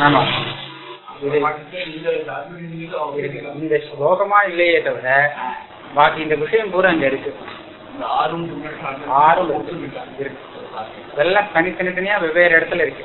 ஆமா இந்த ஸ்லோகமா இல்லையே தவிர பாக்கி இந்த விஷயம் பூரா அங்க இருக்கு. ஆறும் இருக்கு இதெல்லாம் தனித்தனி தனியா வெவ்வேறு இடத்துல இருக்கு.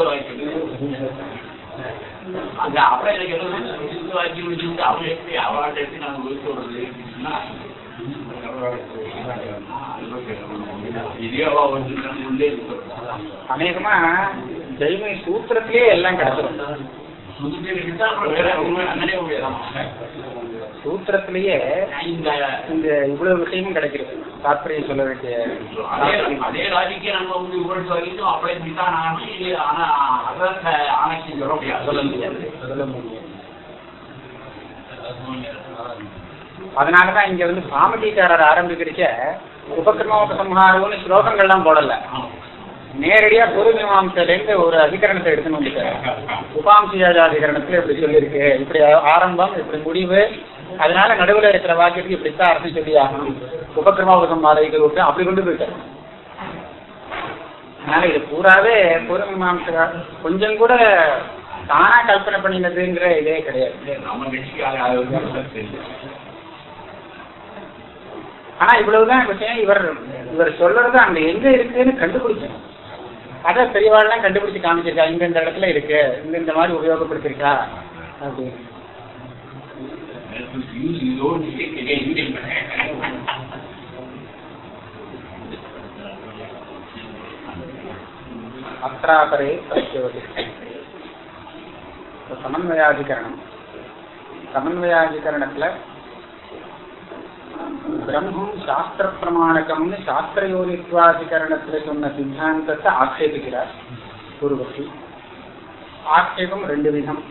அமைஞ்சிருக்கு அந்த அப்புறம் எனக்கு என்ன வாக்கி முடிச்சுட்டு அவங்க எப்படி அவார்டு எடுத்து நாங்கள் ஒழிச்சு விடுறதுன்னா இதே அவா வந்து உள்ளே அநேகமா ஜெய்மை சூத்திரத்திலேயே எல்லாம் கிடைச்சிடும் சூத்திரத்திலேயே இந்த இந்த இவ்வளவு விஷயமும் கிடைக்கிறது. தாற்பயம் சொல்ல வேண்டிய அதே- லாஜிக்கே நம்ம வந்து இவ்வளவு வரைக்கும் அப்படியே ஆனா அதான் ஆணைக்கு சொல்ல முடியாது. சொல்ல முடியாது. சொல்ல முடியும் அதனாலதான் இங்க வந்து பாமதிக்காரர் ஆரம்பிக்கிறச்ச உபக்கிரமோபசம்ஹாரம்னு ஸ்லோகங்கள்லாம் போடல. நேரடியா பொது மீமாம்சையில இருந்து ஒரு அதிகரணத்தை எடுத்துன்னு வந்துட்டாரு. உபாம்சியாஜாதிகரணத்துல இப்படி சொல்லியிருக்கு. இப்படி ஆரம்பம் இப்படி முடிவு அதனால நடுவுல இருக்கிற வாக்கியத்துக்கு இப்படித்தான் அர்த்தம் சொல்லி ஆகணும். உபக்கிரமோபசம்ஹாரிகள் விட்டு அப்படி கொண்டு போயிட்டாரு. அதனால இது பூராவே பொது மீமாம்சை கொஞ்சம் கூட தானா கல்பனை பண்ணினதுங்கிற இதே கிடையாது. ஆனா இவ்வளவுதான் விஷயம். இவர் இவர் சொல்றது அங்க எங்க இருக்குன்னு கண்டுபிடிக்கணும். அத பெரியவாள்லாம் கண்டுபிடிச்சு காமிச்சிருக்கா இந்த இந்த இடத்துல இருக்கு இந்த இந்த மாதிரி உபயோகப்படுத்திருக்கா அப்படின்னு. use his own stick against him. அத்ராபரே பிரச்சோதி சமன்வயாதிகரணம் சமன்வயாதிகரணத்துல பிரம்மம் சாஸ்திர பிரமாணகம்னு சாஸ்திர யோனித்வாதிகரணத்துல சொன்ன சித்தாந்தத்தை ஆட்சேபிக்கிறார் குருவசி ஆட்சேபம் ரெண்டு விதம்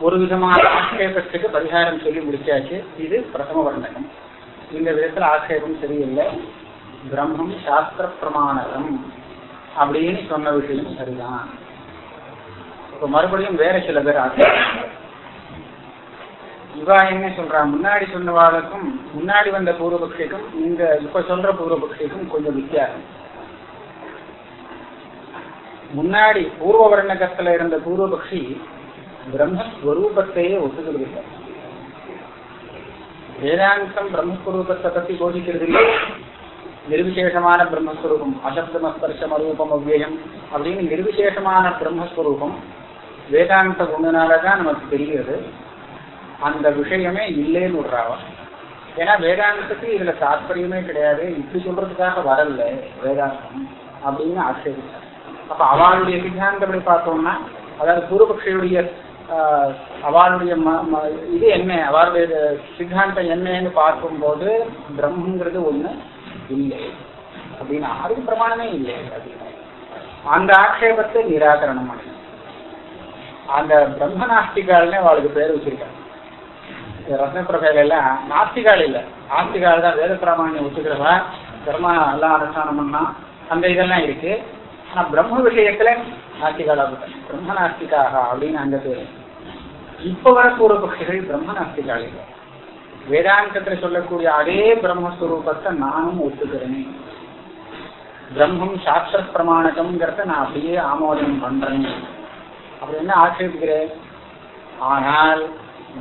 ஒரு விதமான ஆட்சேபத்துக்கு பரிகாரம் சொல்லி முடிச்சாச்சு. இது பிரதம வர்ணகம். இந்த விதத்துல ஆட்சேபம் சரியில்லை. பிரம்மம் சாஸ்திர பிரமாணகம் அப்படின்னு சொன்ன விஷயம் சரிதான். இப்ப மறுபடியும் வேற சில பேர் ஆட்சேபிக்கிறாங்க இவா என்ன சொல்றா? முன்னாடி சொன்னவாளுக்கும் முன்னாடி வந்த பூர்வபக்ஷிக்கும் இந்த இப்ப சொல்ற பூர்வபக்ஷிக்கும் கொஞ்சம் வித்தியாசம். முன்னாடி பூர்வ வர்ணகத்துல இருந்த பூர்வபக்ஷி பிரம்மஸ்வரூபத்தையே ஒத்துக்கிறதில்லை வேதாந்தம் பிரம்மஸ்வரூபத்தை பற்றி போதிக்கிறது இல்லை நிர்விசேஷமான பிரம்மஸ்வரூபம் அசப்தமஸ்பர்ஷம் அரூபம் அவ்வியம் அப்படின்னு நிர்விசேஷமான பிரம்மஸ்வரூபம் வேதாந்த ஒண்ணுனாலதான் நமக்கு தெரிகிறது. அந்த விஷயமே இல்லைன்னு விடுறாவா ஏன்னா வேதாந்தத்துக்கு இதுல தாற்பயமே கிடையாது. இப்படி சொல்றதுக்காக வரல வேதாந்தம் அப்படின்னு ஆட்சேபிச்சார். அப்ப அவளுடைய சித்தாந்தப்படி பார்த்தோம்னா அதாவது பூர்வபக்ஷியுடைய அவளுடைய ம- ம- இது என்ன? அவளுடைய சித்தாந்தம் என்னன்னு பார்க்கும்போது பிரம்மங்கிறது ஒண்ணு இல்லை. அப்படின்னு அதுக்கு பிரமாணமே இல்லை. அப்படின்னு அந்த ஆக்ஷேபத்தை நிராகரணம் பண்ணணும். அந்த பிரம்ம நாஸ்திகால்னே அவளுக்கு பேர் வச்சிருக்காங்க ரத்னப்பிரபையில எல்லாம் நாஸ்திகால் இல்ல. நாஸ்திகால் தான் வேத பிராமணியம் ஒத்துக்கிறவா. பிரம்ம எல்லாம் அனுஷ்டானம் பண்ணா. அந்த இதெல்லாம் இருக்கு. ஆனா பிரம்ம விஷயத்துல நாஸ்திகாலா பிரம்ம நாஸ்திகாக அப்படின்னு அங்க பேரு. இப்ப வர பூர்வபக்ஷிகள் பிரம்ம நாஸ்திகால் வேதாந்தத்துல சொல்லக்கூடிய அதே பிரம்மஸ்வரூபத்தை நானும் ஒத்துக்கிறேன். பிரம்மம் சாஸ்திர பிரமாணகம்ங்கிறத நான் அப்படியே ஆமோதனம் பண்றேன். அப்படி என்ன ஆட்சேபிக்கிறேன்? ஆனால்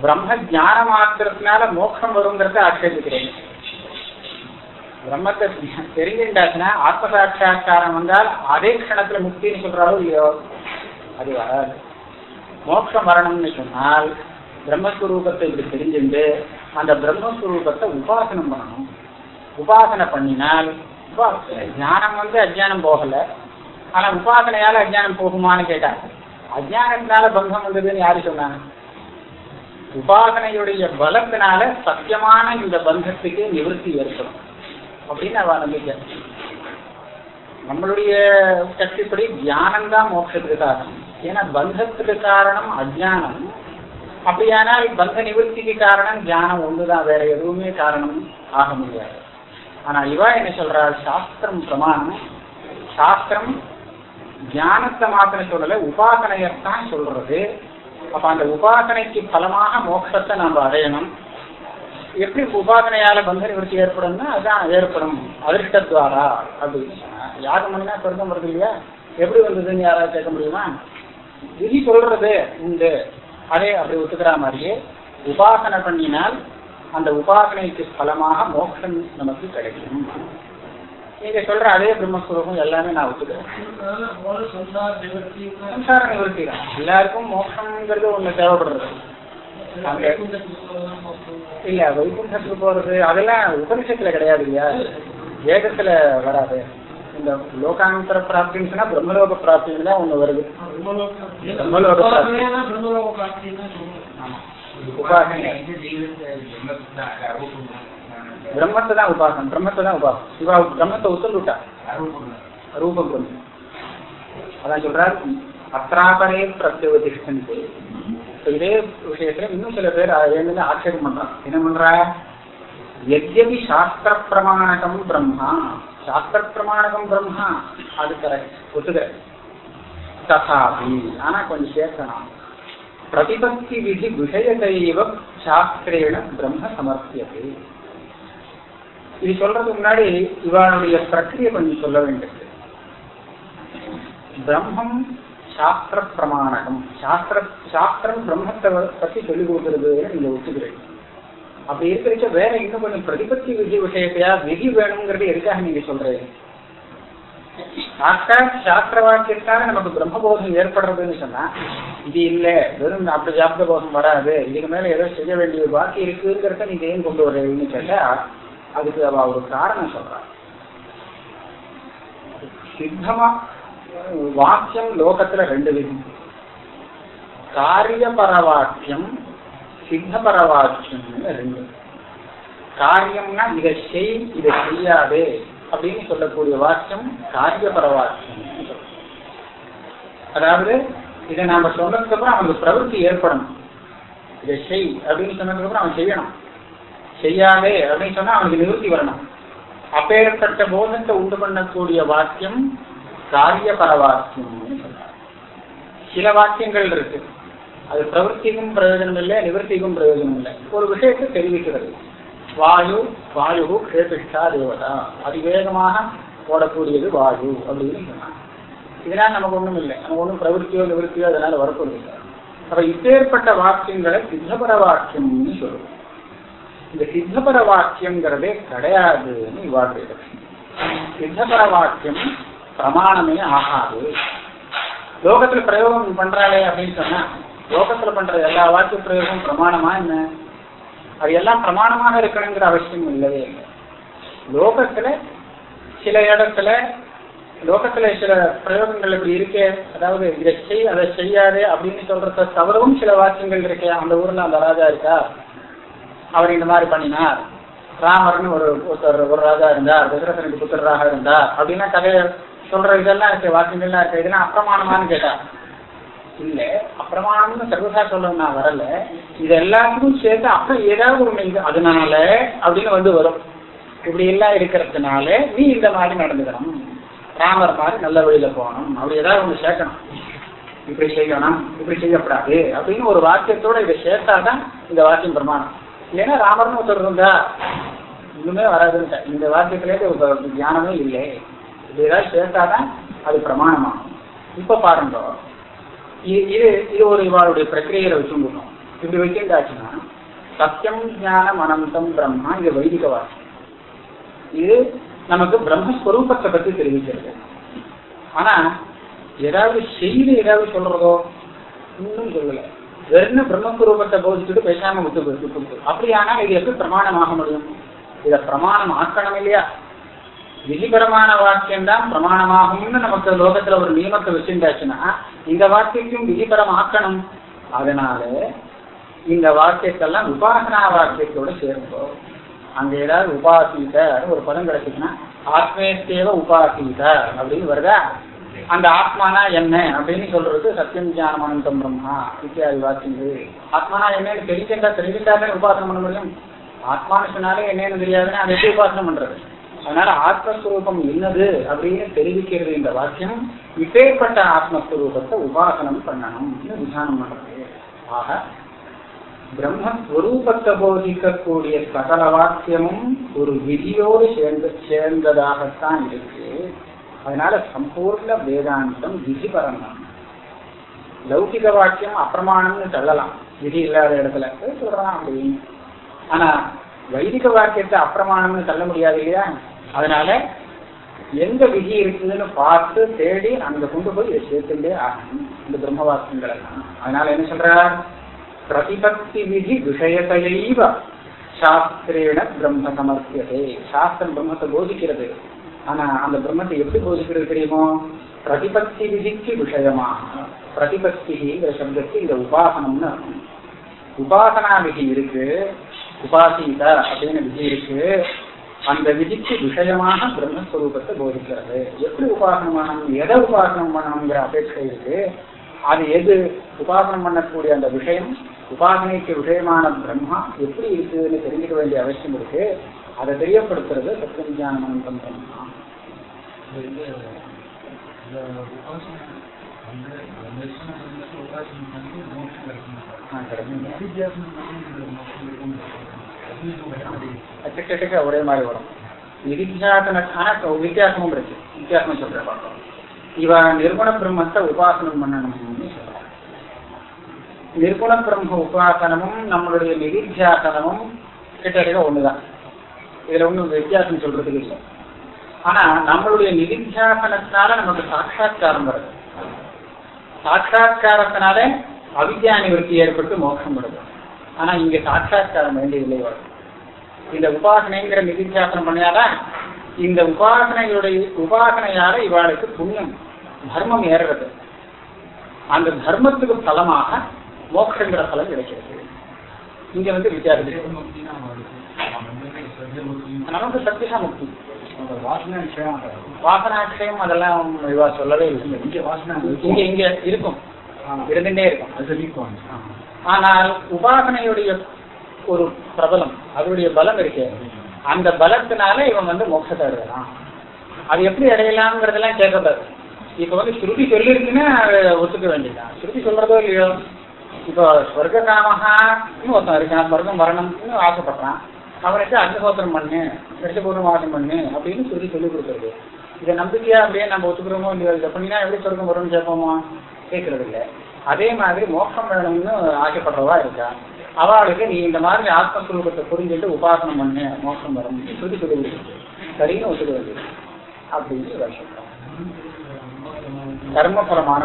பிரம்ம ஜான மாத்திரத்தினால மோட்சம் வருங்கிறத ஆட்சேபிக்கிறேன். பிரம்மத்தை தெரிஞ்சுட்டாச்சுன்னா ஆத்மசாட்சா்காரம் வந்தால் அதே க்ஷணத்துல முக்தின்னு சொல்றாரோ இல்லையோ? அது வராது. மோட்சம் வரணும்னு சொன்னால் பிரம்மஸ்வரூபத்தை இப்படி தெரிஞ்சுண்டு அந்த பிரம்மஸ்வரூபத்தை உபாசனம் பண்ணணும். உபாசனை பண்ணினால் உபா- ஞானம் வந்து அஜ்ஞானம் போகல. ஆனா உபாசனையால அஜ்ஞானம் போகுமான்னு கேட்டாங்க அஜ்ஞானத்தினால பந்தம் வந்ததுன்னு யாரு சொன்னாங்க உபாசனையுடைய பலத்தினால சத்தியமான இந்த பந்தத்துக்கு நிவர்த்தி ஏற்படும். அப்படின்னு அவ நம்பிக்கை நம்மளுடைய சக்திப்படி தியானம் தான் மோட்சத்துக்கு காரணம். ஏன்னா பந்தத்துக்கு காரணம் அஜானம். அப்படியானால் பந்த நிவர்த்திக்கு காரணம் தியானம் ஒண்ணுதான் வேற எதுவுமே காரணம் ஆக முடியாது. ஆனா இவா என்ன சொல்றா சாஸ்திரம் பிரமாணம். சாஸ்திரம் தியானத்தை மாத்திரம் சொல்லல உபாசனையத்தான் சொல்றது. அப்ப அந்த உபாசனைக்கு பலமாக மோட்சத்தை நாம் அடையணும். எப்படி உபாசனையால பந்த நிவர்த்தி ஏற்படும்னா அதான் ஏற்படும். அதிர்ஷ்டத்வாரா அப்படின்னு யாகம் பண்ணினா சொர்க்கம் வருது இல்லையா? எப்படி வந்ததுன்னு யாராவது கேட்க முடியுமா? விதி சொல்றது உண்டு. அதே அப்படி ஒத்துக்கிற மாதிரியே உபாசனை பண்ணினால் அந்த உபாசனைக்கு பலமாக மோட்சம் நமக்கு கிடைக்கும். நீங்க சொல்ற அதே பிரம்மஸ்வரூபம் எல்லாமே நான் ஒத்துக்கிறேன். சம்சார நிவர்த்தி தான் எல்லாருக்கும் மோட்சம்ங்கிறது ஒண்ணு தேவைப்படுறது. அங்க இல்ல வைகுண்டத்துக்கு போறது அதெல்லாம் உபனிஷத்துல கிடையாது இல்லையா? வேதத்துல வராது. இந்த லோகாந்தர பிராப்தின்னு சொன்னா பிரம்மலோக பிராப்தின்னு தான் ஒண்ணு வருது. பிரம்மலோக பிரம்மத்தை தான் உபாசனம் பிரம்மத்தை தான் உபாசனம் சிவா பிரம்மத்தை உத்தல்விட்டா ரூபம். கொண்டு அதான் சொல்றார். அத்ராபரே பிரத்யவதிஷ்டன்ட்டு இதே விஷயத்துல இன்னும் சில பேர் வேணும்னு ஆட்சேபம் பண்றாங்க. என்ன பண்ற? எத்யபி சாஸ்திர பிரமாணகம் பிரம்மா. சாஸ்திர பிரமாணகம் பிரம்மா. அது கரெக்ட் ஒத்துக்கிற ததாபி ஆனா கொஞ்சம் சேர்க்கணும் பிரதிபக்தி விதி விஷயத்தைவ சாஸ்திரேன பிரம்ம சமர்த்தியது இது சொல்றதுக்கு முன்னாடி இவனுடைய பிரக்கிரியை கொஞ்சம் சொல்ல வேண்டியது. பிரம்மம் சாஸ்திர பிரமாணகம் சாஸ்திர சாஸ்திரம் பிரம்மத்தை பத்தி சொல்லிக் கொடுக்கறதுன்னு நீங்க ஒத்துக்கிறீங்க. அப்படி இருக்கிறச்ச வேற இன்னும் கொஞ்சம் பிரதிபத்தி விதி விஷயத்தையா விதி வேணுங்கிறது எதுக்காக நீங்க சொல்றீங்க? சாஸ்திர சாஸ்திர வாக்கியத்தால நமக்கு பிரம்மபோதம் ஏற்படுறதுன்னு சொன்னா இது இல்ல வெறும் அப்படி சாஸ்திர போதம் வராது. இதுக்கு மேல ஏதோ செய்ய வேண்டிய பாக்கி இருக்குங்கிறத நீங்க ஏன் கொண்டு வர்றீங்கன்னு கேட்டா அதுக்கு அவ ஒரு காரணம் சொல்றா. சித்தமா வாக்கியம் லோகத்துல ரெண்டு விதம் காரியபரவாக்கியம் சித்தபரவாக்கியம்னு ரெண்டு. காரியம்னா இதை செய் இதை செய்யாதே அப்படின்னு சொல்லக்கூடிய வாக்கியம் காரியபரவாக்கியம் அதாவது இதை நாம சொன்னதுக்கு அப்புறம் அவனுக்கு பிரவருத்தி ஏற்படணும். இதை செய் அப்படின்னு சொன்னதுக்கு அப்புறம் அவன் செய்யணும். செய்யாதே அப்படின்னு சொன்னா அவனுக்கு நிவர்த்தி வரணும். அப்பேற்பட்ட போதத்தை உண்டு பண்ணக்கூடிய வாக்கியம் காரியபரவாக்கியம் சில வாக்கியங்கள் இருக்கு. அது பிரவருத்திக்கும் பிரயோஜனம் இல்லை நிவர்த்திக்கும் பிரயோஜனம் இல்லை. ஒரு விஷயத்தை தெரிவிக்கிறது. வாயு வாயு கேபிஷ்டா தேவதா. அதிவேகமாக ஓடக்கூடியது வாயு அப்படின்னு சொன்னாங்க. இதனால் நமக்கு ஒன்றும் இல்லை. நமக்கு ஒன்றும் பிரவருத்தியோ நிவர்த்தியோ அதனால வரப்போறது இல்லை அப்ப இப்பேற்பட்ட வாக்கியங்களை சித்தபர வாக்கியம்னு சொல்லுவோம் இந்த சித்தபர வாக்கியங்கிறதே கிடையாதுன்னு இவாடுறது சித்தபர வாக்கியம் பிரமாணமே ஆகாது. லோகத்துல பிரயோகம் பண்றாளே அப்படின்னு சொன்னா லோகத்துல பண்ற எல்லா வாக்கிய பிரயோகம் பிரமாணமா என்ன? அது எல்லாம் பிரமாணமாக இருக்கணுங்கிற அவசியம் இல்லவே இல்லை. லோகத்துல சில இடத்துல லோகத்துல சில பிரயோகங்கள் இப்படி இருக்கே அதாவது இதை செய் அதை செய்யாது அப்படின்னு சொல்றத தவறவும் சில வாக்கியங்கள் இருக்கே அந்த ஊர்ல அந்த ராஜா இருக்கா? அவர் இந்த மாதிரி பண்ணினார். ராமர்னு ஒரு ஒருத்தர் ஒரு ராஜா இருந்தார் தசரதனுக்கு புத்திரராக இருந்தார். அப்படின்னா கதையை சொல்ற இதெல்லாம் இருக்கு வாக்கியங்கள்லாம் இருக்கு இதெல்லாம் அப்பிரமாணமான்னு கேட்டாங்க இல்ல அப்பிரமாணம்னு சர்வசா சொல்ல நான் வரல. இது எல்லாத்துக்கும் சேர்த்து அப்புறம் ஏதாவது ஒரு இது அதனால அப்படின்னு வந்து வரும். இப்படி எல்லாம் இருக்கிறதுனால நீ இந்த மாதிரி நடந்துக்கணும். ராமர் மாதிரி நல்ல வழியில போகணும். அப்படி ஏதாவது ஒண்ணு சேர்க்கணும். இப்படி செய்யணும். இப்படி செய்யக்கூடாது. அப்படின்னு ஒரு வாக்கியத்தோட இதை சேர்த்தாதான் இந்த வாக்கியம் பிரமாணம். இல்லைன்னா ராமர்னு ஒருத்தர் இருந்தா இன்னுமே வராதுன்னு இந்த வாக்கியத்திலே ஒரு ஞானமே இல்லை. இது ஏதாவது சேர்த்தாதான் அது பிரமாணமாகும். இப்ப பாருங்க. இது இது ஒரு இவாளுடைய பிரக்கிரியில வச்சுருக்கணும் இப்படி வைக்கின்றாச்சுன்னா சத்தியம் ஞானம் அனந்தம் பிரம்மா இது வைதிக வாக்கியம் இது நமக்கு பிரம்மஸ்வரூபத்தை பத்தி தெரிவிக்கிறது. ஆனா ஏதாவது செய்தி ஏதாவது சொல்றதோ இன்னும் சொல்லல. வெறும் பிரம்மஸ்வரூபத்தை போதிச்சுட்டு பேசாம விட்டு விட்டு விட்டு அப்படியானா இது எப்படி பிரமாணமாக முடியும்? இத பிரமாணம் ஆக்கணும் இல்லையா? விதிபரமான வாக்கியம் தான் பிரமாணமாகும்னு நமக்கு லோகத்துல ஒரு நியமத்தை வச்சிருந்தாச்சுன்னா இந்த வாக்கியத்தையும் விதிபரம் ஆக்கணும் அதனால இந்த வாக்கியத்தெல்லாம் உபாசனா வாக்கியத்தோட சேர்ந்தோம் அங்க ஏதாவது உபாசீத ஒரு பதம் கிடைச்சிச்சுன்னா ஆத்மேத்தேவ உபாசீத அப்படின்னு வருதா? அந்த ஆத்மானா என்ன அப்படின்னு சொல்றது சத்தியம் ஞானம் அனந்தம் பிரம்மா இத்தியாதி வாக்கியங்கள். ஆத்மானா என்னன்னு தெரிஞ்சிருந்தா தெரிஞ்சிருந்தாலே உபாசனம் பண்ண முடியும்? ஆத்மானு சொன்னாலே என்னன்னு தெரியாதுன்னா அதை எப்படி உபாசனம் பண்றது? அதனால ஆத்மஸ்வரூபம் என்னது அப்படின்னு தெரிவிக்கிறது இந்த வாக்கியம். இப்பேற்பட்ட ஆத்மஸ்வரூபத்தை உபாசனம் பண்ணணும் விதானம் பண்றது. ஆக பிரம்மஸ்வரூபத்தை போதிக்கக்கூடிய சகல வாக்கியமும் ஒரு விதியோடு சேர்ந்து சேர்ந்ததாகத்தான் இருக்கு. அதனால சம்பூர்ண வேதாந்தம் விதிபரம் தான் லௌகிக வாக்கியம் அப்பிரமாணம்னு சொல்லலாம். விதி இல்லாத இடத்துல. சொல்றான் அப்படின்னு ஆனா வைதிக வாக்கியத்தை அப்பிரமாணம்னு சொல்ல முடியாது இல்லையா? அதனால எங்க விதி இருக்குதுன்னு பார்த்து தேடி அங்க கொண்டு போய் இதை சேர்த்துட்டே ஆகணும் இந்த பிரம்ம எல்லாம் அதனால என்ன சொல்றார்? பிரதிபக்தி விதி விஷயத்தையைவ சாஸ்திரேன பிரம்ம சமர்ப்பியதே. சாஸ்திரம் பிரம்மத்தை போதிக்கிறது. ஆனா அந்த பிரம்மத்தை எப்படி போதிக்கிறது தெரியுமோ? பிரதிபத்தி விதிக்கு விஷயமாக பிரதிபக்திங்கிற சப்தத்துக்கு இந்த உபாசனம்னு உபாசனா விதி இருக்கு. உபாசித அப்படின்னு விதி இருக்கு. அந்த விதிக்கு விஷயமாக பிரம்மஸ்வரூபத்தை போதிக்கிறது. எப்படி உபாசனம் பண்ணணும்? எதை உபாசனம் பண்ணணுங்கிற அபேட்சை இருக்கு. அது எது? உபாசனம் பண்ணக்கூடிய அந்த விஷயம் உபாசனைக்கு விஷயமான பிரம்மா எப்படி இருக்குதுன்னு தெரிஞ்சுக்க வேண்டிய அவசியம் இருக்கு. அதை தெரியப்படுத்துறது சத்தியம் ஞானமந்திரம் பிரம்மா ஆ, கிடைக்குங்க. ஒரே மாதிரி வரும் நிதித்தியாசன ஆனா வித்தியாசமும் இருக்கு வித்தியாசம் சொல்ற இவன் நிர்குண பிரம்மத்தை உபாசனம் பண்ணணும்னு சொல்றாங்க நிர்குண பிரம்ம உபாசனமும் நம்மளுடைய நிதித்தியாசனமும் கிட்டத்தட்ட ஒண்ணுதான் இதுல ஒன்றும் வித்தியாசம் சொல்றதுக்கு இல்லை ஆனா நம்மளுடைய நிதித்தியாசனத்தினால நமக்கு சாட்சா்காரம் வருது சாட்சா்காரத்தினால அவித்யா நிவர்த்தி ஏற்பட்டு மோட்சம் வருது ஆனா இங்க சாட்சா்காரம் வேண்டியதில்லை வரும் இந்த உபாசனைங்கிற நிதித்தியாசனம் பண்ணியாதான் இந்த உபாசனைகளுடைய உபாசனையால இவாளுக்கு புண்ணியம் தர்மம் ஏறுறது. அந்த தர்மத்துக்கு பலமாக மோட்சங்கிற பலன் கிடைக்கிறது. இங்க வந்து வித்தியாசம். நமக்கு சத்தியா முக்தி வாசனாட்சயம் அதெல்லாம் இவா சொல்லவே இல்லை. இங்க வாசனை இங்க இங்க இருக்கும். இருந்துட்டே இருக்கும். ஆனால் உபாசனையுடைய ஒரு பிரபலம் அதனுடைய பலம் இருக்கு. அந்த பலத்தினால இவன் வந்து மோட்சத்தை அடையலாம் அது எப்படி அடையலாம்ங்கிறதெல்லாம் கேட்கக்கூடாது இப்போ வந்து ஸ்ருதி சொல்லிருக்குன்னா ஒத்துக்க வேண்டியதுதான். ஸ்ருதி சொல்றதோ இல்லையோ? இப்போ ஸ்வர்க்க காமகான்னு ஒருத்தன் இருக்கான் ஸ்வர்க்கம் வரணும்னு ஆசைப்படுறான். அவனுக்கு அர்த்தகோத்திரம் பண்ணு ரிஷபூர்ணவாசம் பண்ணு அப்படின்னு ஸ்ருதி சொல்லி கொடுக்குறது. இதை நம்பிக்கையா அப்படியே நம்ம ஒத்துக்கிறோமோ இல்லையோ? இதை பண்ணினா எப்படி சொர்க்கம் வரும்னு கேட்போமா? கேட்கறது இல்லை அதே மாதிரி மோட்சம் வேணும்னு ஆசைப்படுறவா இருக்கா? அவளுக்கு நீ இந்த மாதிரி ஆத்மஸ்வரூபத்தை புரிஞ்சுட்டு உபாசனம் பண்ணு மோசம் வரும். ஸ்ருதி சொல்லி சரின்னு ஒத்துக்கிறது அப்படின்னு இவர் சொல்றான்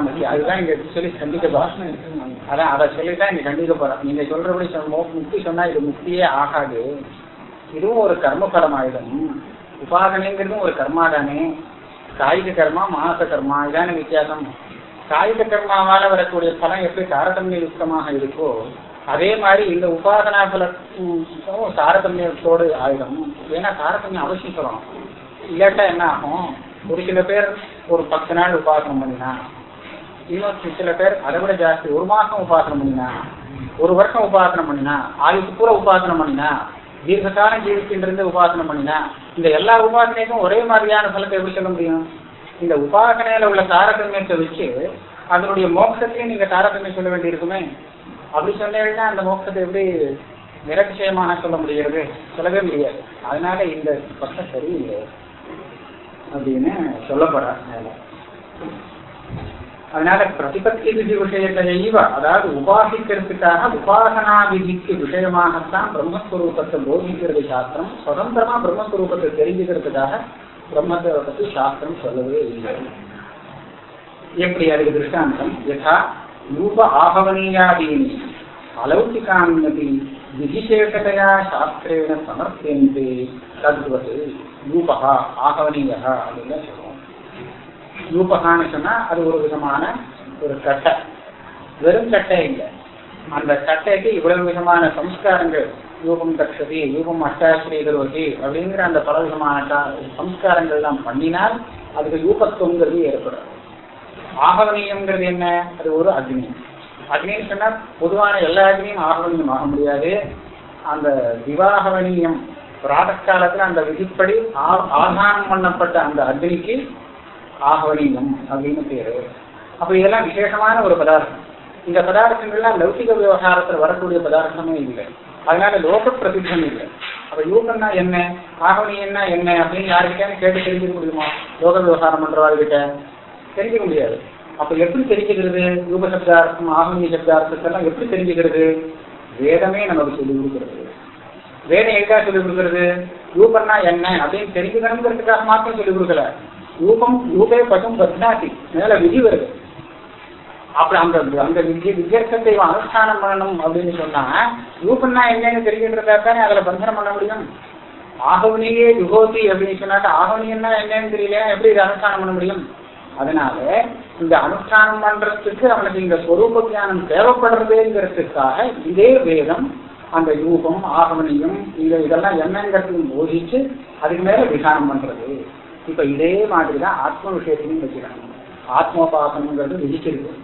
மதி. அதுதான் இங்க சொல்லி கண்டிக்க போறேன் அதான் அதை சொல்லிதான் இங்க கண்டிக்க போறேன் நீங்க சொல்றபடி முக்தி சொன்னா இது முக்தியே ஆகாது. இதுவும் ஒரு கர்மபரம் ஆயிடும் உபாசனைங்கிறதும் ஒரு கர்மா தானே. காயிக கர்மா மாச கர்மா இதான வித்தியாசம். காயிக கர்மாவால வரக்கூடிய பலம் எப்படி தாரதமிய யுக்தமாக இருக்கோ அதே மாதிரி இந்த உபாசனா பலம் தாரதமியத்தோடு ஆயிடும். ஏன்னா தாரதமியம் அவசியம் சொல்லணும் இல்லாட்டா என்ன ஆகும்? ஒரு சில பேர் ஒரு பத்து நாள் உபாசனம் பண்ணினா இன்னும் சில பேர் அதை விட ஜாஸ்தி ஒரு மாசம் உபாசனம் பண்ணினா ஒரு வருஷம் உபாசனம் பண்ணினா ஆயுசு பூரா உபாசனம் பண்ணினா தீர்க்ககாலம் ஜீவிக்கின்றிருந்து உபாசனம் பண்ணினா இந்த எல்லா உபாசனைக்கும் ஒரே மாதிரியான பலத்தை எப்படி சொல்ல முடியும்? இந்த உபாசனையில உள்ள தாரதமியத்தை வச்சு அதனுடைய மோட்சத்தையும் நீங்க தாரதமியம் சொல்ல வேண்டியிருக்குமே. அப்படி சொன்னீங்கன்னா அந்த மோட்சத்தை எப்படி நிரதிசயமாக சொல்ல முடிகிறது? சொல்லவே முடியாது. அதனால இந்த பக்கம் சரியில்லை அப்படின்னு சொல்லப்படுறார் அதனால பிரதிபத்தி விதி விஷயத்தையவ அதாவது உபாசிக்கிறதுக்காக உபாசனா விதிக்கு விஷயமாகத்தான் பிரம்மஸ்வரூபத்தை போதிக்கிறது சாஸ்திரம். சுதந்திரமா பிரம்மஸ்வரூபத்தை தெரிஞ்சுக்கிறதுக்காக பிரம்மத்தை பத்தி சாஸ்திரம் சொல்லவே இல்லை. எப்படி அதுக்கு திருஷ்டாந்தம்? யதா ரூப ஆகவனீயாதீனி அலௌகிகான்யபி விதிசேஷதையா சாஸ்திரேண சமர்ப்பியந்தே தத்வது ரூபகா ஆகவனீயா அப்படின்னு சொல்லுவோம் ரூபகான்னு சொன்னா அது ஒரு விதமான ஒரு கட்டை. வெறும் கட்டை இல்லை. அந்த கட்டைக்கு இவ்வளவு விதமான சம்ஸ்காரங்கள் ரூபம் தட்சதி ரூபம் அஷ்டாஸ்ரீகரோதி அப்படிங்கிற அந்த பல விதமான சம்ஸ்காரங்கள் எல்லாம் பண்ணினால் அதுக்கு ரூபத்துவங்கிறது ஏற்படும். ஆகவனியம்ங்கிறது என்ன? அது ஒரு அக்னி. அக்னின்னு சொன்னா பொதுவான எல்லா அக்னியும் ஆகவனியம் ஆக முடியாது. அந்த விவாகவனியம் பிராத அந்த விதிப்படி ஆ- ஆதானம் பண்ணப்பட்ட அந்த அக்னிக்கு ஆகவனியம் அப்படின்னு பேரு. அப்ப இதெல்லாம் விசேஷமான ஒரு பதார்த்தம். இந்த பதார்த்தங்கள்லாம் லௌகிக விவகாரத்தில் வரக்கூடிய பதார்த்தமே இல்லை. அதனால லோக பிரசித்தம் இல்லை. அப்ப யூகம்னா என்ன? ஆகவனியம்னா என்ன அப்படின்னு யாருக்கிட்டே கேட்டு தெரிஞ்சுக்க முடியுமா? லோக விவகாரம் பண்றவாள்கிட்ட. தெரிஞ்சுக்க முடியாது. அப்ப எப்படி தெரிஞ்சுக்கிறது? யூப சப்தார்த்தம் ஆகவனிய சப்தார்த்தத்தெல்லாம் எப்படி தெரிஞ்சுக்கிறது? வேதமே நமக்கு சொல்லி கொடுக்கிறது. வேதம் எதுக்காக சொல்லி கொடுக்கிறது? யூபம்னா என்ன? அப்படின்னு தெரிஞ்சுக்கணுங்கிறதுக்காக மாத்திரம் சொல்லி கொடுக்கல. ரூபம் ரூபே பசும் பத்னாசி மேல விதி வருது. அப்படி அந்த அந்த வித்ய வித்தியாசத்தை அனுஷ்டானம் பண்ணணும் அப்படின்னு சொன்னா யூபம்னா என்னன்னு தெரிஞ்சுக்கிறதா தானே அதுல பந்தனம் பண்ண முடியும்? ஆகவனியே யுகோதி அப்படின்னு சொன்னாக்க ஆகவனியன்னா என்னன்னு தெரியல எப்படி இதை அனுஷ்டானம் பண்ண முடியும்? அதனால இந்த அனுஷ்டானம் பண்றதுக்கு அவனுக்கு இந்த ஸ்வரூப ஞானம் தேவைப்படுறதுங்கிறதுக்காக இதே வேதம் அந்த யூகம் ஆகமனியம் இந்த இதெல்லாம் என்னங்கிறதையும் போதிச்சு அதுக்கு மேல விசாரம் பண்றது. இப்ப இதே மாதிரி தான் ஆத்ம விஷயத்தையும் வச்சுக்கணும். ஆத்மோபாசனங்கிறது விதிச்சிருக்கு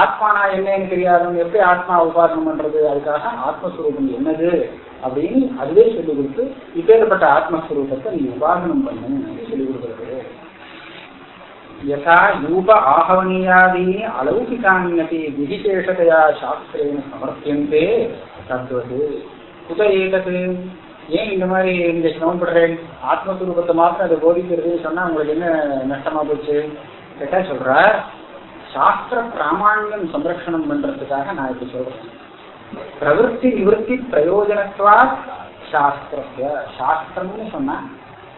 ஆத்மானா என்னன்னு தெரியாதவங்க எப்படி ஆத்மா உபாசனம் பண்றது? அதுக்காக ஆத்மஸ்வரூபம் என்னது? அப்படின்னு அதுவே சொல்லி கொடுத்து இப்பேற்பட்ட ஆத்மஸ்வரூபத்தை நீ உபாசனம் பண்ணு சொல்லி கொடுக்குறது. யதா யூப ஆகவனீயாதீனி அலௌகிகான்யபி விதிசேஷதையா சாஸ்திரேன சமர்ப்பியந்தே தத்துவது குத ஏதது ஏன் இந்த மாதிரி இந்த சிரமப்படுறேன் ஆத்மஸ்வரூபத்தை மாத்திரம் அதை போதிக்கிறதுன்னு சொன்னா உங்களுக்கு என்ன நஷ்டமா போச்சு? கேட்டா சொல்ற சாஸ்திர பிராமாண்யம் சம்ரக்ஷணம் பண்றதுக்காக நான் இப்படி சொல்றேன். பிரவருத்தி நிவர்த்தி பிரயோஜனத்துவா சாஸ்திரத்திய சாஸ்திரம்னு சொன்னா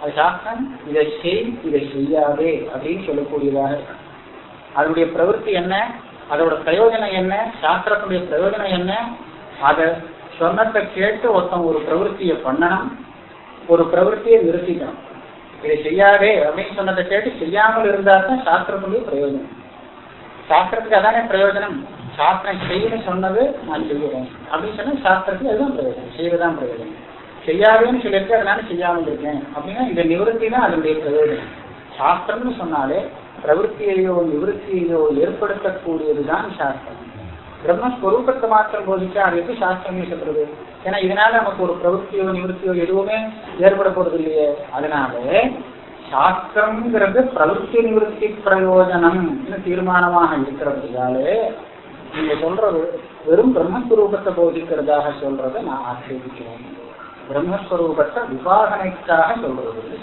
அது சாஸ்திரம் இதை செய் இதை செய்யாதே அப்படின்னு சொல்லக்கூடியதாக இருக்கு. அதனுடைய பிரவருத்தி என்ன? அதோட பிரயோஜனம் என்ன? சாஸ்திரத்துடைய பிரயோஜனம் என்ன? அதை சொன்னதை கேட்டு ஒருத்தன் ஒரு பிரவருத்தியை பண்ணணும் ஒரு பிரவருத்தியை நிறுத்திக்கணும். இதை செய்யாதே அப்படின்னு சொன்னதை கேட்டு செய்யாமல் இருந்தால் தான் சாஸ்திரத்துடைய பிரயோஜனம். சாஸ்திரத்துக்கு அதானே பிரயோஜனம்? சாஸ்திரம் செய்யணும்னு சொன்னது நான் செய்கிறேன் அப்படின்னு சொன்னா சாஸ்திரத்துக்கு அதுதான் பிரயோஜனம். செய்யறதுதான் பிரயோஜனம். செய்யாதேன்னு சொல்லியிருக்கு அதனால செய்யாமல் இருக்கேன் அப்படின்னா இந்த நிவர்த்தி தான் அதனுடைய பிரயோஜனம். சாஸ்திரம்னு சொன்னாலே பிரவருத்தியையோ நிவர்த்தியையோ ஏற்படுத்தக்கூடியதுதான் சாஸ்திரம். பிரம்மஸ்வரூபத்தை மாத்திரம் போதிச்சா அது எப்படி சாஸ்திரம் சொல்றது? ஏன்னா இதனால நமக்கு ஒரு பிரவருத்தியோ நிவர்த்தியோ எதுவுமே ஏற்பட போறது இல்லையே. அதனால சாஸ்திரம்ங்கிறது பிரவருத்தி நிவர்த்தி பிரயோஜனம் தீர்மானமாக இருக்கிறதுனாலே நீங்க சொல்றது வெறும் பிரம்மஸ்வரூபத்தை போதிக்கிறதாக சொல்றதை நான் ஆட்சேபிக்கிறேன். பிரம்மஸ்வரூபத்தை விவாகனைக்காக சொல்றது